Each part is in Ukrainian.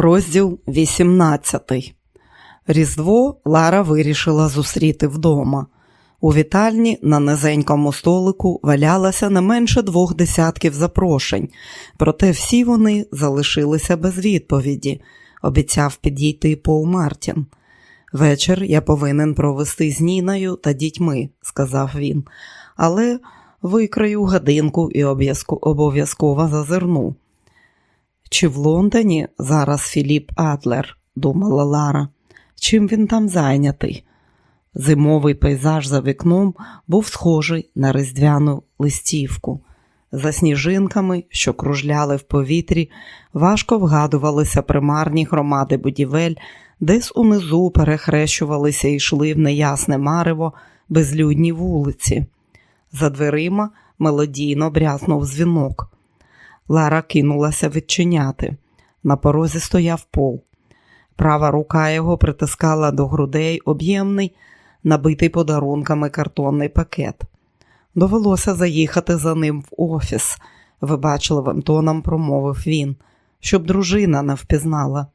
Розділ 18 Різдво Лара вирішила зустріти вдома. У вітальні на низенькому столику валялося не менше двох десятків запрошень, проте всі вони залишилися без відповіді, обіцяв підійти Пол Мартін. Вечір я повинен провести з Ніною та дітьми, сказав він, але викраю годинку і обов'язково зазирну. Чи в Лондоні зараз Філіп Адлер, думала Лара, чим він там зайнятий? Зимовий пейзаж за вікном був схожий на різдвяну листівку. За сніжинками, що кружляли в повітрі, важко вгадувалися примарні громади будівель, десь унизу перехрещувалися і йшли в неясне марево безлюдні вулиці. За дверима мелодійно бряснув дзвінок. Лара кинулася відчиняти. На порозі стояв пол. Права рука його притискала до грудей об'ємний, набитий подарунками картонний пакет. Довелося заїхати за ним в офіс, вибачливим тоном промовив він, щоб дружина не впізнала.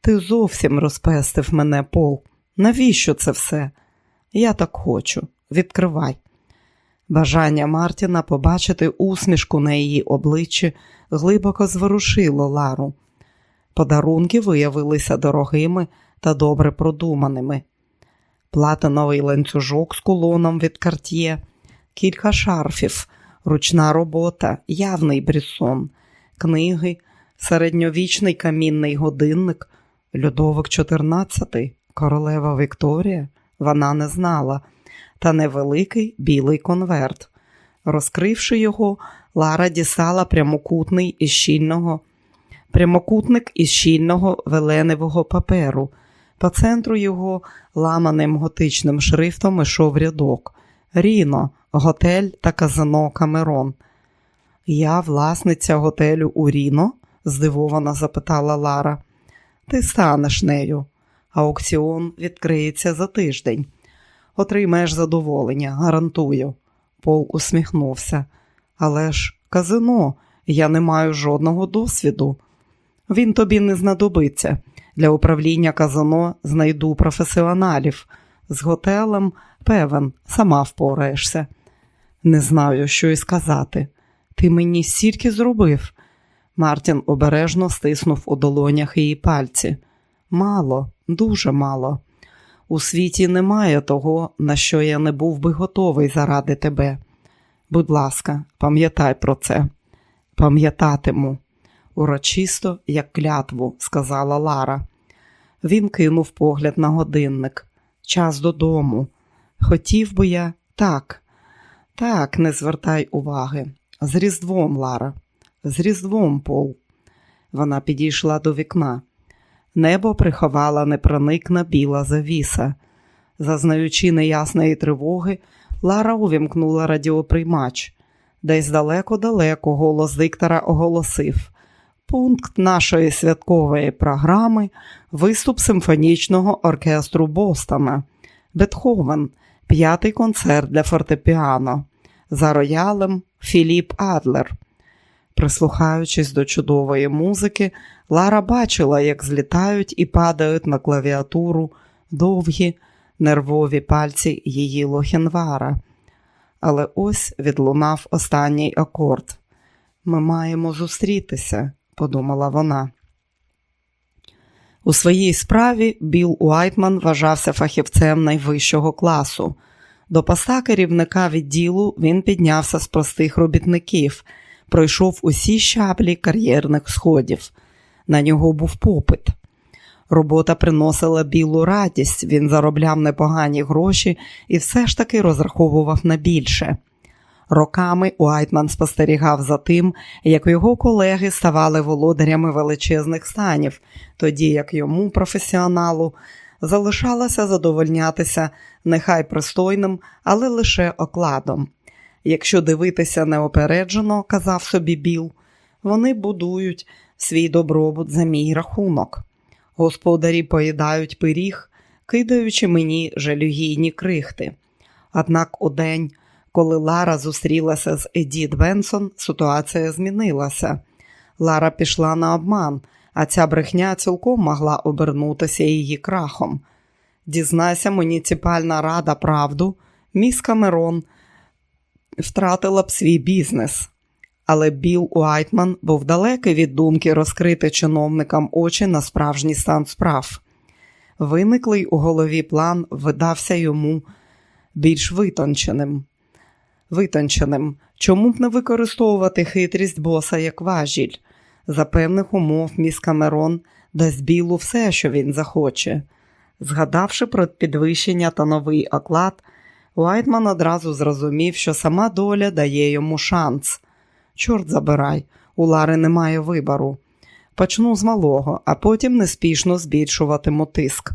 Ти зовсім розпестив мене, Пол. Навіщо це все? Я так хочу. Відкривай. Бажання Мартіна побачити усмішку на її обличчі глибоко зворушило Лару. Подарунки виявилися дорогими та добре продуманими. Платиновий ланцюжок з кулоном від карт'є, кілька шарфів, ручна робота, явний брісон, книги, середньовічний камінний годинник, Людовик XIV, королева Вікторія, вона не знала та невеликий білий конверт. Розкривши його, Лара дістала прямокутний із щільного, прямокутник із щільного веленевого паперу. По центру його ламаним готичним шрифтом ішов рядок. Ріно, готель та казино Камерон. Я власниця готелю у Ріно? здивовано запитала Лара. Ти станеш нею. Аукціон відкриється за тиждень отримаєш задоволення, гарантую. Пол усміхнувся. Але ж казино, я не маю жодного досвіду. Він тобі не знадобиться. Для управління казино знайду професіоналів. З готелем, певен, сама впораєшся. Не знаю, що й сказати. Ти мені стільки зробив. Мартін обережно стиснув у долонях її пальці. Мало, дуже мало. У світі немає того, на що я не був би готовий заради тебе. Будь ласка, пам'ятай про це. Пам'ятатиму, урочисто, як клятву, сказала Лара. Він кинув погляд на годинник. Час додому. Хотів би я так, так, не звертай уваги. З Різдвом, Лара, з Різдвом, Пол. Вона підійшла до вікна. Небо приховала непроникна біла завіса. Зазнаючи неясної тривоги, Лара увімкнула радіоприймач. Десь далеко-далеко голос диктора оголосив пункт нашої святкової програми виступ симфонічного оркестру Бостона. Бетховен, п'ятий концерт для фортепіано. За роялем Філіп Адлер. Прислухаючись до чудової музики, Лара бачила, як злітають і падають на клавіатуру довгі нервові пальці її лохінвара. Але ось відлунав останній акорд. Ми маємо зустрітися, подумала вона. У своїй справі Білл Уайтман вважався фахівцем найвищого класу. До поста керівника відділу він піднявся з простих робітників пройшов усі щаблі кар'єрних сходів. На нього був попит. Робота приносила білу радість, він заробляв непогані гроші і все ж таки розраховував на більше. Роками Уайтман спостерігав за тим, як його колеги ставали володарями величезних станів, тоді як йому, професіоналу, залишалося задовольнятися нехай пристойним, але лише окладом. Якщо дивитися неопереджено, казав собі Біл, вони будують свій добробут за мій рахунок. Господарі поїдають пиріг, кидаючи мені жалюгійні крихти. Однак у день, коли Лара зустрілася з Едіт Бенсон, ситуація змінилася. Лара пішла на обман, а ця брехня цілком могла обернутися її крахом. Дізнайся, муніципальна рада правду, міс Камерон втратила б свій бізнес. Але Білл Уайтман був далекий від думки розкрити чиновникам очі на справжній стан справ. Виниклий у голові план видався йому більш витонченим. Витонченим. Чому б не використовувати хитрість боса як важіль? За певних умов міс Камерон дасть білу все, що він захоче. Згадавши про підвищення та новий оклад, Уайтман одразу зрозумів, що сама доля дає йому шанс. Чорт забирай, у Лари немає вибору. Почну з малого, а потім неспішно збільшуватиму тиск.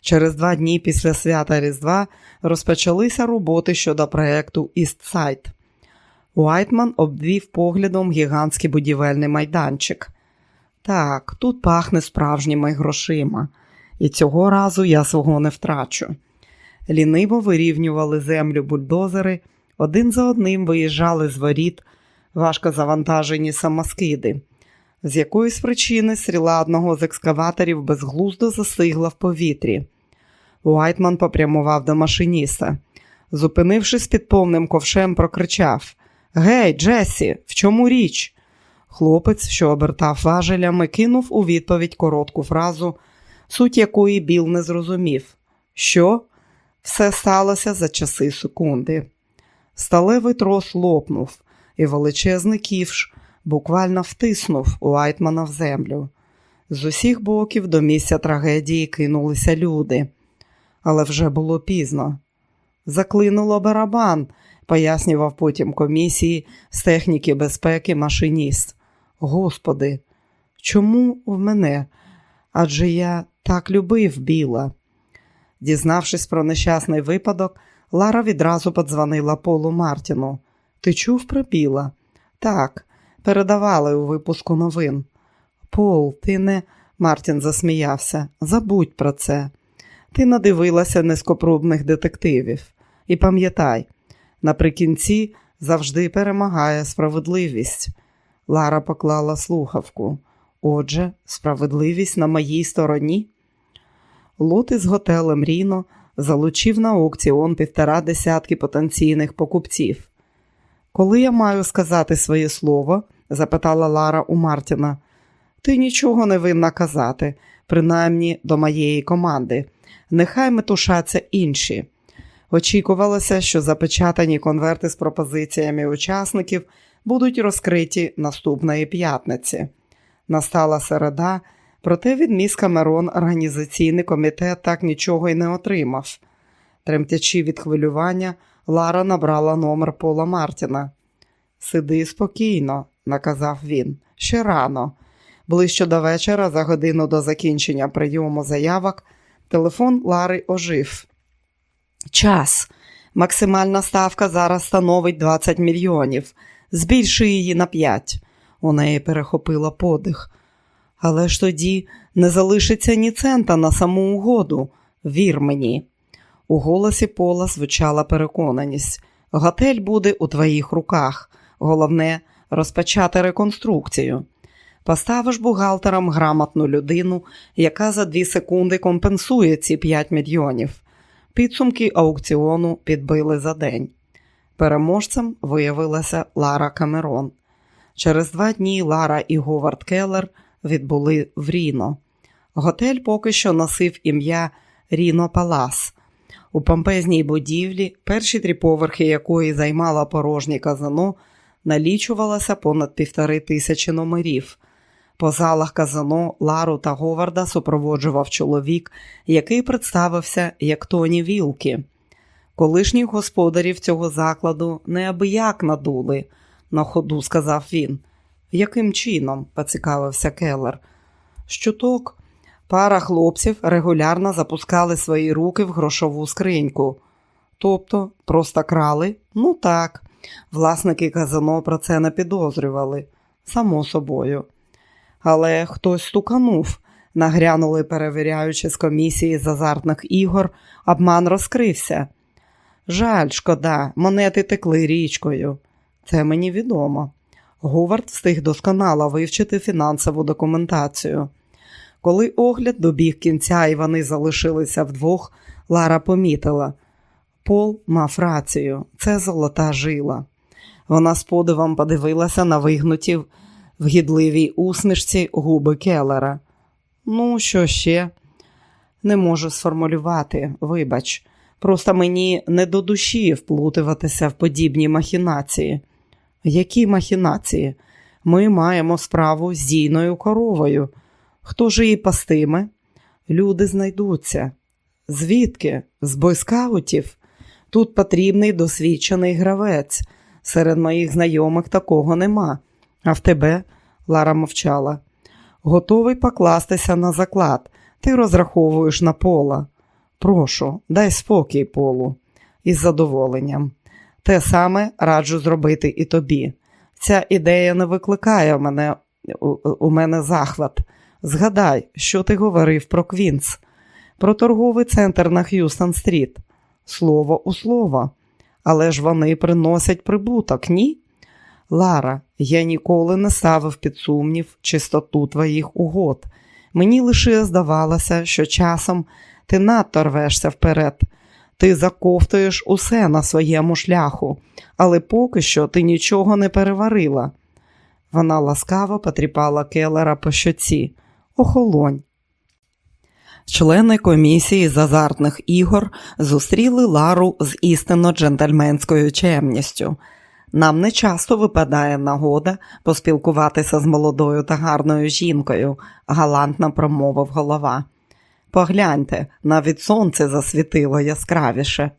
Через два дні після свята Різдва розпочалися роботи щодо проєкту Істсайд. Уайтман обвів поглядом гігантський будівельний майданчик. Так, тут пахне справжніми грошима, і цього разу я свого не втрачу. Ліниво вирівнювали землю бульдозери, один за одним виїжджали з воріт, важко завантажені самоскиди. З якоїсь причини стріла одного з екскаваторів безглуздо застигла в повітрі. Уайтман попрямував до машиніста. Зупинившись під повним ковшем, прокричав Гей, Джесі, в чому річ? Хлопець, що обертав важелями, кинув у відповідь коротку фразу, суть якої Біл не зрозумів. Що? Все сталося за часи секунди. Сталевий трос лопнув, і величезний ківш буквально втиснув Уайтмана в землю. З усіх боків до місця трагедії кинулися люди, але вже було пізно. Заклинуло барабан, пояснював потім комісії з техніки безпеки машиніст. Господи, чому в мене? Адже я так любив біла. Дізнавшись про нещасний випадок, Лара відразу подзвонила Полу Мартіну. Ти чув про біла? Так, передавали у випуску новин. Пол, ти не. Мартін засміявся. Забудь про це. Ти надивилася низькопробних детективів. І пам'ятай, наприкінці завжди перемагає справедливість. Лара поклала слухавку. Отже, справедливість на моїй стороні. Лот із готелем Ріно залучив на аукціон півтора десятки потенційних покупців. Коли я маю сказати своє слово? запитала Лара у Мартіна. Ти нічого не винна казати, принаймні до моєї команди. Нехай метушаться інші. Очікувалося, що запечатані конверти з пропозиціями учасників будуть розкриті наступної п'ятниці. Настала середа, проте від міс Камерон організаційний комітет так нічого й не отримав. Тремтячи від хвилювання, Лара набрала номер Пола Мартіна. Сиди спокійно, наказав він, ще рано. Ближче до вечора, за годину до закінчення прийому заявок, телефон Лари ожив. Час. Максимальна ставка зараз становить 20 мільйонів. Збільшуй її на 5. У неї перехопила подих. Але ж тоді не залишиться ні цента на саму угоду. Вір мені. У голосі Пола звучала переконаність. Готель буде у твоїх руках. Головне розпочати реконструкцію. Поставиш бухгалтерам грамотну людину, яка за дві секунди компенсує ці 5 мільйонів. Підсумки аукціону підбили за день. Переможцем виявилася Лара Камерон. Через два дні Лара і Говард Келлер відбули в Ріно. Готель поки що носив ім'я Ріно Палас. У помпезній будівлі, перші три поверхи якої займала порожнє казано, налічувалося понад півтори тисячі номерів. По залах казано Лару та Говарда супроводжував чоловік, який представився як Тоні Вілкі. Колишніх господарів цього закладу неабияк надули, на ходу сказав він. Яким чином? поцікавився Келлер. Щуток, пара хлопців регулярно запускали свої руки в грошову скриньку. Тобто, просто крали? Ну так. Власники казано про це не підозрювали, само собою. Але хтось стуканув, нагрянули, перевіряючи з комісії з азартних ігор, обман розкрився. Жаль, шкода, монети текли річкою. Це мені відомо. Говард встиг досконало вивчити фінансову документацію. Коли огляд добіг кінця і вони залишилися вдвох, Лара помітила. Пол мав рацію, це золота жила. Вона з подивом подивилася на вигнуті в гідливій усмішці губи Келлера. Ну, що ще? Не можу сформулювати, вибач. Просто мені не до душі вплутуватися в подібні махінації. Які махінації? Ми маємо справу з дійною коровою. Хто ж її пастиме? Люди знайдуться. Звідки? З бойскаутів? Тут потрібний досвідчений гравець. Серед моїх знайомих такого нема. А в тебе, Лара мовчала, готовий покластися на заклад. Ти розраховуєш на Пола. Прошу, дай спокій Полу. Із задоволенням. Те саме раджу зробити і тобі. Ця ідея не викликає у мене, у, у мене захват. Згадай, що ти говорив про Квінс, про торговий центр на Х'юстон Стріт. Слово у слово. Але ж вони приносять прибуток, ні? Лара, я ніколи не ставив під сумнів чистоту твоїх угод. Мені лише здавалося, що часом ти надто рвешся вперед. Ти заковтуєш усе на своєму шляху, але поки що ти нічого не переварила. Вона ласкаво потріпала келера по щоці. Охолонь. Члени комісії з азартних ігор зустріли Лару з істинно джентльменською чемністю. Нам не часто випадає нагода поспілкуватися з молодою та гарною жінкою, галантно промовив голова. Погляньте, навіть сонце засвітило яскравіше.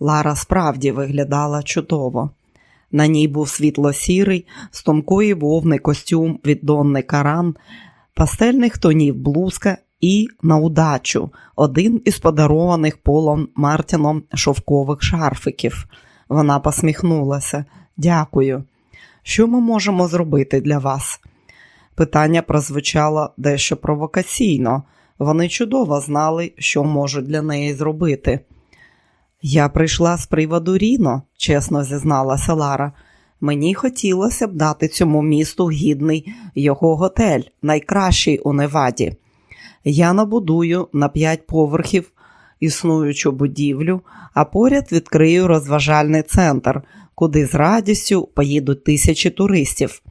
Лара справді виглядала чудово. На ній був світло-сірий, з тонкої вовни костюм від Донни Каран, пастельних тонів блузка і на удачу один із подарованих полом Мартіном шовкових шарфиків. Вона посміхнулася. Дякую. Що ми можемо зробити для вас? Питання прозвучало дещо провокаційно. Вони чудово знали, що можуть для неї зробити. Я прийшла з приводу Ріно, чесно зізналася Лара. Мені хотілося б дати цьому місту гідний його готель, найкращий у Неваді. Я набудую на п'ять поверхів існуючу будівлю, а поряд відкрию розважальний центр, куди з радістю поїдуть тисячі туристів.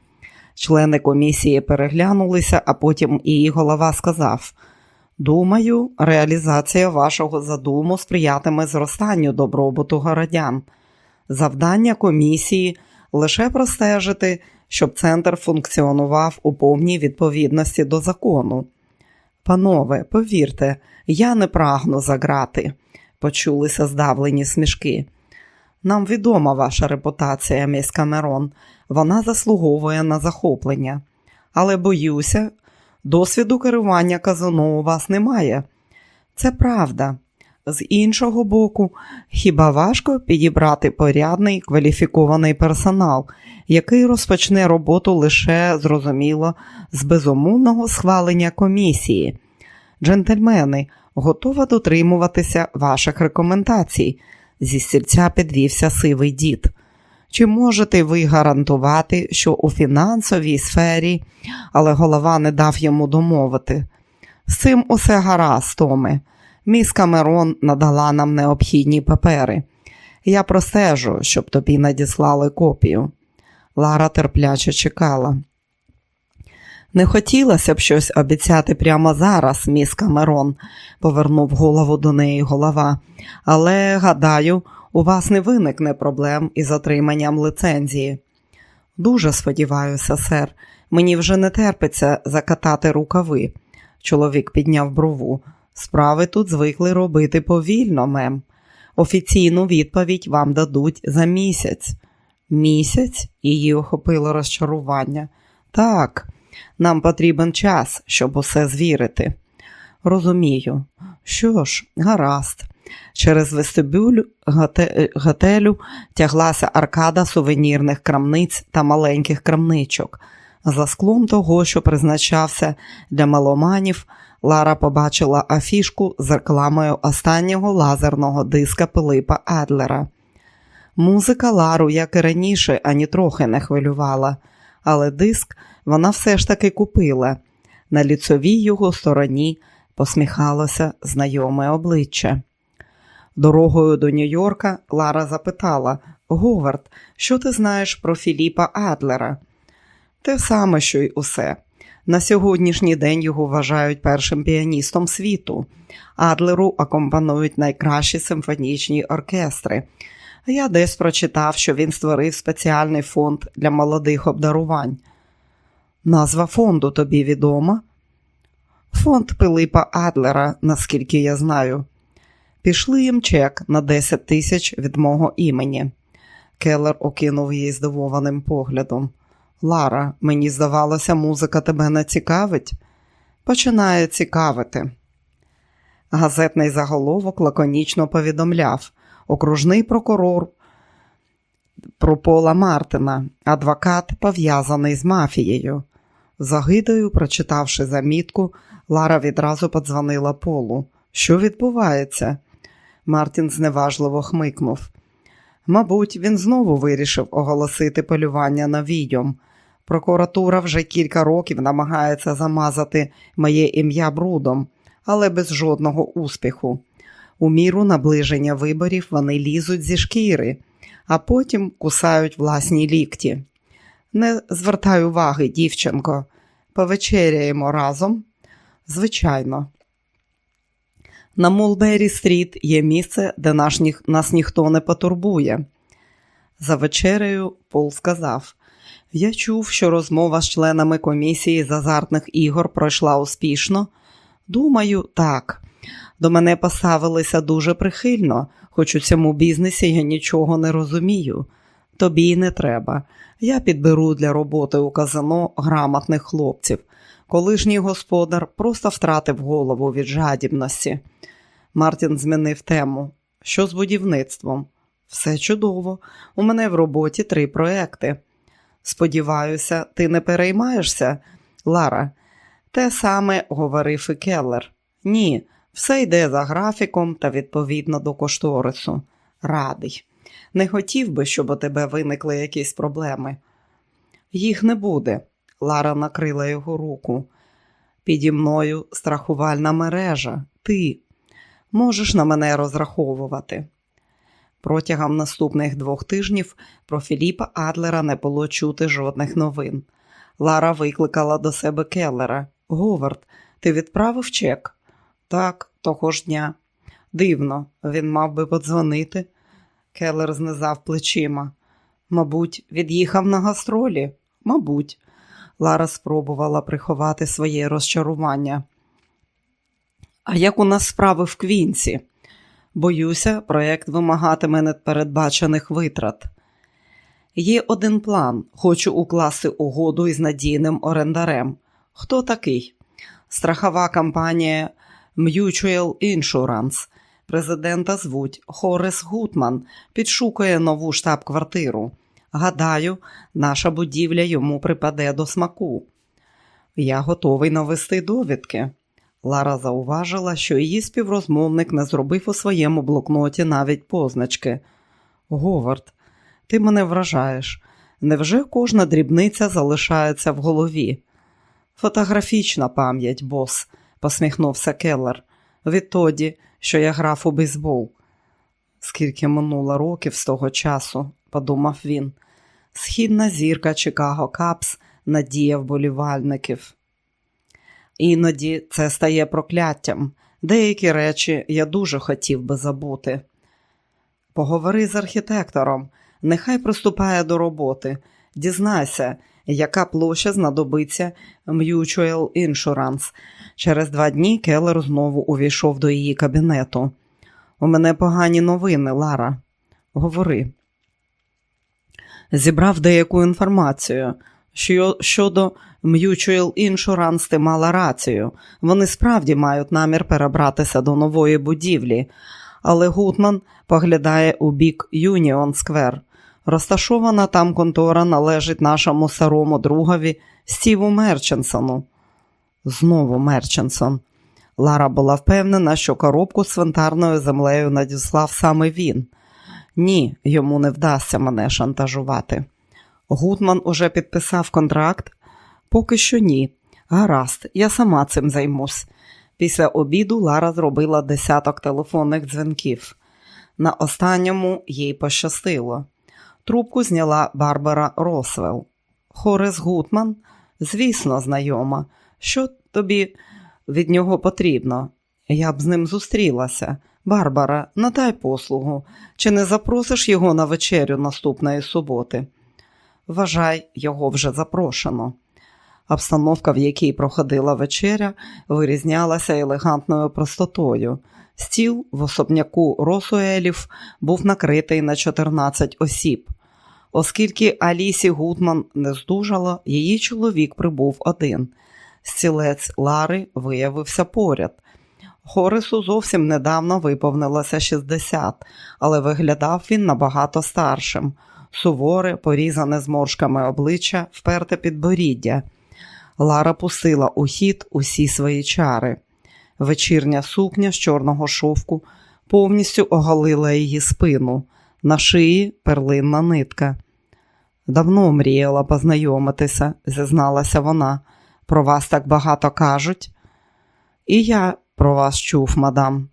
Члени комісії переглянулися, а потім її голова сказав: Думаю, реалізація вашого задуму сприятиме зростанню добробуту городян. Завдання комісії лише простежити, щоб центр функціонував у повній відповідності до закону. Панове, повірте, я не прагну заграти, почулися здавлені смішки. Нам відома ваша репутація, міс Камерон, вона заслуговує на захоплення. Але боюся, досвіду керування казино у вас немає. Це правда. З іншого боку, хіба важко підібрати порядний кваліфікований персонал, який розпочне роботу лише зрозуміло з безумовного схвалення комісії. Джентльмени, готова дотримуватися ваших рекомендацій. Зі стільця підвівся сивий дід. Чи можете ви гарантувати, що у фінансовій сфері, але голова не дав йому домовити? З цим усе гаразд, Томе. Міс Камерон надала нам необхідні папери. Я простежу, щоб тобі надіслали копію. Лара терпляче чекала. Не хотілося б щось обіцяти прямо зараз, міс Камерон, повернув голову до неї голова. Але, гадаю, у вас не виникне проблем із отриманням лицензії. Дуже сподіваюся, сер, мені вже не терпиться закатати рукави. Чоловік підняв брову. Справи тут звикли робити повільно, мем. Офіційну відповідь вам дадуть за місяць. Місяць? Її охопило розчарування. Так, нам потрібен час, щоб усе звірити. Розумію. Що ж, гаразд. Через вестибюль готелю тяглася аркада сувенірних крамниць та маленьких крамничок. За склом того, що призначався для маломанів, Лара побачила афішку з рекламою останнього лазерного диска Пилипа Адлера. Музика Лару, як і раніше, ані трохи не хвилювала, але диск вона все ж таки купила. На ліцовій його стороні посміхалося знайоме обличчя. Дорогою до Нью-Йорка Лара запитала Говард, що ти знаєш про Філіпа Адлера? Те саме, що й усе. На сьогоднішній день його вважають першим піаністом світу. Адлеру акомпанують найкращі симфонічні оркестри. Я десь прочитав, що він створив спеціальний фонд для молодих обдарувань. Назва фонду тобі відома? Фонд Пилипа Адлера, наскільки я знаю. Пішли їм чек на 10 тисяч від мого імені. Келлер окинув її здивованим поглядом. Лара, мені здавалося, музика тебе не цікавить. Починає цікавити. Газетний заголовок лаконічно повідомляв окружний прокурор про Пола Мартина, адвокат, пов'язаний з мафією. Загидою, прочитавши замітку, Лара відразу подзвонила Полу. Що відбувається? Мартін зневажливо хмикнув. Мабуть, він знову вирішив оголосити полювання на відьом. Прокуратура вже кілька років намагається замазати моє ім'я брудом, але без жодного успіху. У міру наближення виборів вони лізуть зі шкіри, а потім кусають власні лікті. Не звертай уваги, дівчинко, повечеряємо разом. Звичайно. На Молбері стріт є місце, де наш, нас ніхто не потурбує. За вечерею Пол сказав: Я чув, що розмова з членами комісії з азартних ігор пройшла успішно. Думаю, так. До мене поставилися дуже прихильно, хоч у цьому бізнесі я нічого не розумію. Тобі й не треба. Я підберу для роботи у казино грамотних хлопців. Колишній господар просто втратив голову від жадібності. Мартін змінив тему. Що з будівництвом? Все чудово. У мене в роботі три проекти. Сподіваюся, ти не переймаєшся, Лара. Те саме говорив і Келлер. Ні, все йде за графіком та відповідно до кошторису. Радий. Не хотів би, щоб у тебе виникли якісь проблеми. Їх не буде. Лара накрила його руку. Піді мною страхувальна мережа. Ти можеш на мене розраховувати. Протягом наступних двох тижнів про Філіпа Адлера не було чути жодних новин. Лара викликала до себе Келлера. Говард, ти відправив чек? Так, того ж дня. Дивно, він мав би подзвонити. Келлер знизав плечима. Мабуть, від'їхав на гастролі? Мабуть. Лара спробувала приховати своє розчарування. А як у нас справи в Квінці? Боюся, проєкт вимагатиме непередбачених витрат. Є один план. Хочу укласти угоду із надійним орендарем. Хто такий? Страхова компанія Mutual Insurance. Президента звуть Хорес Гутман, підшукує нову штаб-квартиру. Гадаю, наша будівля йому припаде до смаку. Я готовий навести довідки. Лара зауважила, що її співрозмовник не зробив у своєму блокноті навіть позначки. Говард, ти мене вражаєш. Невже кожна дрібниця залишається в голові? Фотографічна пам'ять, бос, посміхнувся Келлер. Відтоді, що я грав у бейсбол. Скільки минуло років з того часу, подумав він. Східна зірка Чикаго Капс надія вболівальників. Іноді це стає прокляттям. Деякі речі я дуже хотів би забути. Поговори з архітектором, нехай приступає до роботи. Дізнайся, яка площа знадобиться Mutual Insurance. Через два дні Келлер знову увійшов до її кабінету. У мене погані новини, Лара. Говори. Зібрав деяку інформацію. Що, щодо Mutual Insurance ти мала рацію. Вони справді мають намір перебратися до нової будівлі, але Гутман поглядає у бік Юніон Сквер. Розташована там контора належить нашому старому другові Стіву Мерченсону. Знову Мерченсон. Лара була впевнена, що коробку з цвинтарною землею надіслав саме він. Ні, йому не вдасться мене шантажувати. Гутман уже підписав контракт? Поки що ні. Гаразд, я сама цим займусь. Після обіду Лара зробила десяток телефонних дзвінків. На останньому їй пощастило. Трубку зняла Барбара Росвелл. Хорес Гутман, звісно, знайома. Що тобі від нього потрібно? Я б з ним зустрілася. Барбара, надай послугу, чи не запросиш його на вечерю наступної суботи? Вважай, його вже запрошено. Обстановка, в якій проходила вечеря, вирізнялася елегантною простотою. Стіл в особняку Росуелів був накритий на 14 осіб. Оскільки Алісі Гудман не здужала, її чоловік прибув один. Стілець Лари виявився поряд. Хорису зовсім недавно виповнилося 60, але виглядав він набагато старшим. Суворе, порізане зморшками обличчя, вперте підборіддя. Лара пустила у хід усі свої чари. Вечірня сукня з чорного шовку повністю оголила її спину, на шиї перлинна нитка. Давно мріяла познайомитися, зізналася вона. Про вас так багато кажуть. І я про вас чув, мадам.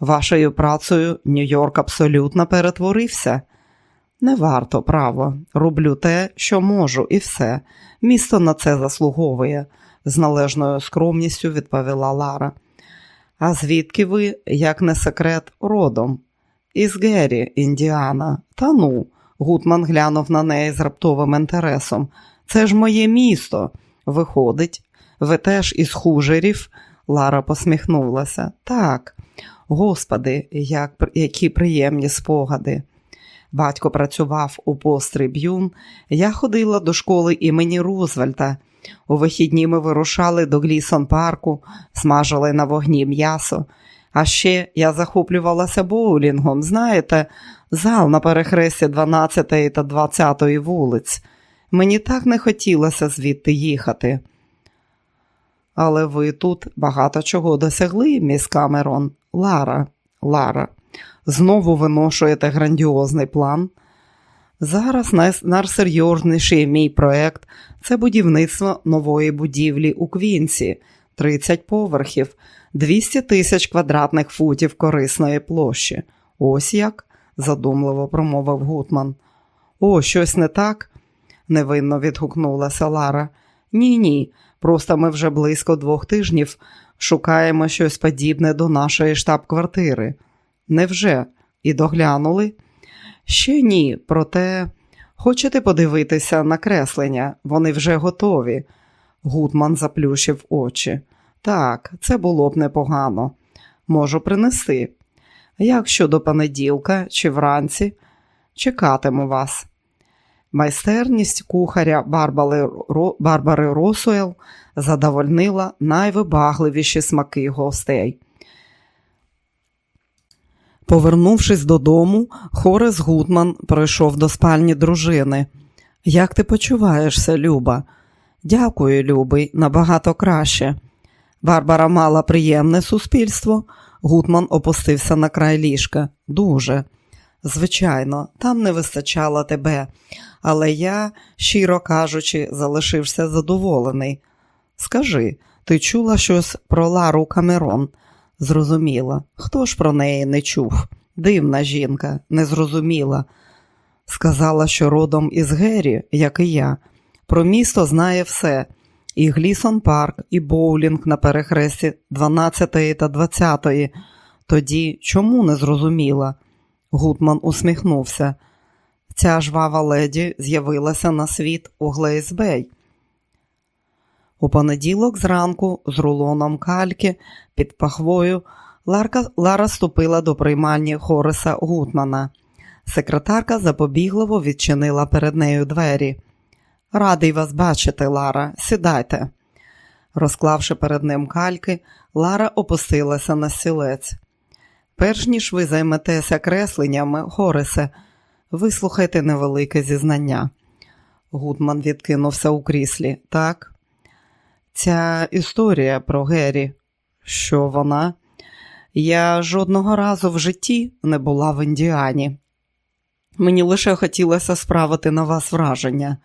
Вашою працею Нью-Йорк абсолютно перетворився. Не варто, право, роблю те, що можу, і все. Місто на це заслуговує, з належною скромністю відповіла Лара. А звідки ви, як не секрет, родом? Із Геррі, Індіана. Та ну, Гутман глянув на неї з раптовим інтересом. Це ж моє місто. Виходить, ви теж із хужерів? Лара посміхнулася. Так, господи, як, які приємні спогади. Батько працював у постриб'юн, я ходила до школи імені Рузвельта. У вихідні ми вирушали до Глісон парку, смажили на вогні м'ясо. А ще я захоплювалася боулінгом, знаєте, зал на перехресті 12 та 20 вулиць. Мені так не хотілося звідти їхати. Але ви тут багато чого досягли, міс Камерон. Лара, Лара, знову виношуєте грандіозний план. Зараз найсерйозніший мій проект це будівництво нової будівлі у Квінці, 30 поверхів, 200 тисяч квадратних футів корисної площі. Ось як, задумливо промовив Гутман. О, щось не так? невинно відгукнулася Лара. Ні, ні. Просто ми вже близько двох тижнів шукаємо щось подібне до нашої штаб-квартири. Невже? І доглянули? Ще ні, проте хочете подивитися на креслення, вони вже готові. Гудман заплющив очі. Так, це було б непогано. Можу принести. Як щодо понеділка чи вранці, чекатиму вас. Майстерність кухаря Барбари, Росуел задовольнила найвибагливіші смаки гостей. Повернувшись додому, Хорес Гудман пройшов до спальні дружини. Як ти почуваєшся, Люба? Дякую, Любий, набагато краще. Барбара мала приємне суспільство. Гудман опустився на край ліжка. Дуже. Звичайно, там не вистачало тебе, але я, щиро кажучи, залишився задоволений. Скажи, ти чула щось про Лару Камерон? Зрозуміла. Хто ж про неї не чув? Дивна жінка, незрозуміла. Сказала, що родом із Геррі, як і я. Про місто знає все. І Глісон парк, і боулінг на перехресті 12 та 20. Тоді чому не зрозуміла? Гутман усміхнувся. Ця жвава леді з'явилася на світ у Глейсбей. У понеділок зранку з рулоном кальки під пахвою Ларка, Лара ступила до приймальні Хориса Гутмана. Секретарка запобігливо відчинила перед нею двері. Радий вас бачити, Лара, сідайте. Розклавши перед ним кальки, Лара опустилася на сілець. Перш ніж ви займетеся кресленнями, Хорисе, вислухайте невелике зізнання. Гудман відкинувся у кріслі. Так, ця історія про Геррі, що вона? Я жодного разу в житті не була в Індіані. Мені лише хотілося справити на вас враження.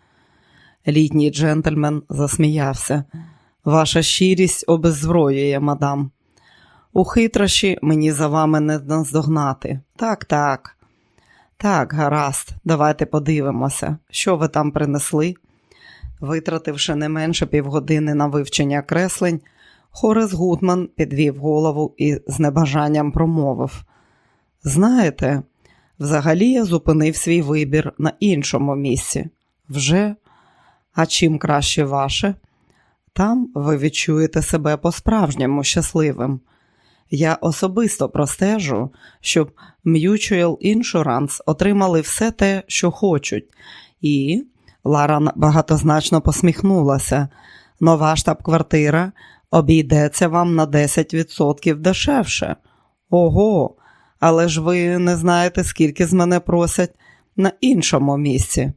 Літній джентльмен засміявся. Ваша щирість обеззброює, мадам. У хитрощі мені за вами не наздогнати. Так, так. Так, гаразд, давайте подивимося, що ви там принесли. Витративши не менше півгодини на вивчення креслень, Хорес Гутман підвів голову і з небажанням промовив: Знаєте, взагалі я зупинив свій вибір на іншому місці. Вже? А чим краще ваше? Там ви відчуєте себе по-справжньому щасливим. Я особисто простежу, щоб Mutual Insurance отримали все те, що хочуть, і Лара багатозначно посміхнулася. Нова штаб-квартира обійдеться вам на 10% дешевше. Ого, але ж ви не знаєте, скільки з мене просять на іншому місці.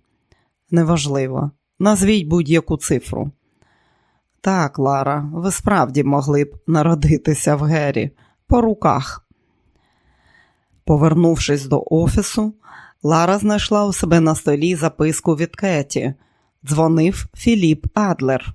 Неважливо, назвіть будь-яку цифру. Так, Лара, ви справді могли б народитися в Гері по руках. Повернувшись до офісу, Лара знайшла у себе на столі записку від Кеті. Дзвонив Філіп Адлер.